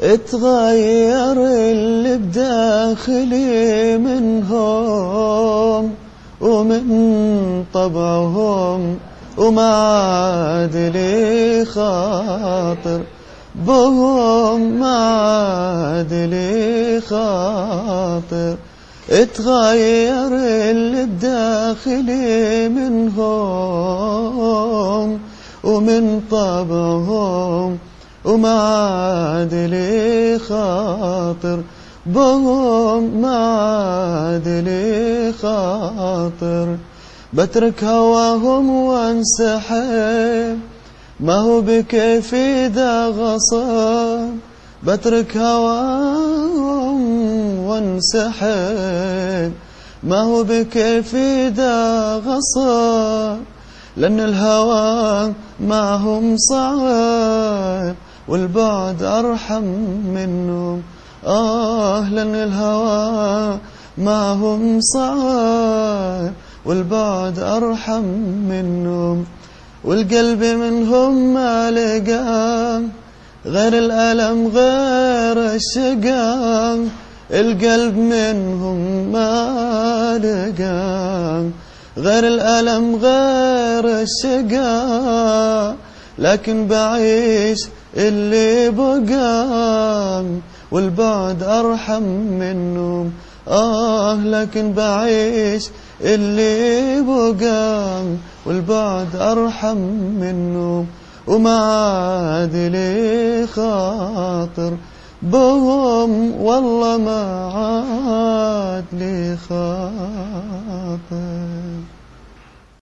اتغير اللي بداخلي منهم ومن طبعهم وما عاد لي خاطر. بهم ما عاد لي خاطر. اتغير اللي بداخلي منهم ومن طبعهم وما عاد لي خاطر بهم ما عاد لي خاطر. بترك هواهم وانسحب ما هو بكيفي ذا غصب. بترك هواهم وانسحب ما هو بكيفي ذا غصب. لأن الهوى معهم صعب والبعد أرحم منهم. آه لأن الهوى معهم صعب والبعد أرحم منهم. والقلب منهم ما لقى غير الألم غير الشقام. القلب منهم ما لقى غير الألم غير الشقا لكن بعيش اللي بقى والبعد أرحم منهم. آه لكن بعيش اللي بقى والبعد أرحم منهم. وما عاد لي خاطر بهم والله ما عاد لي خاطر.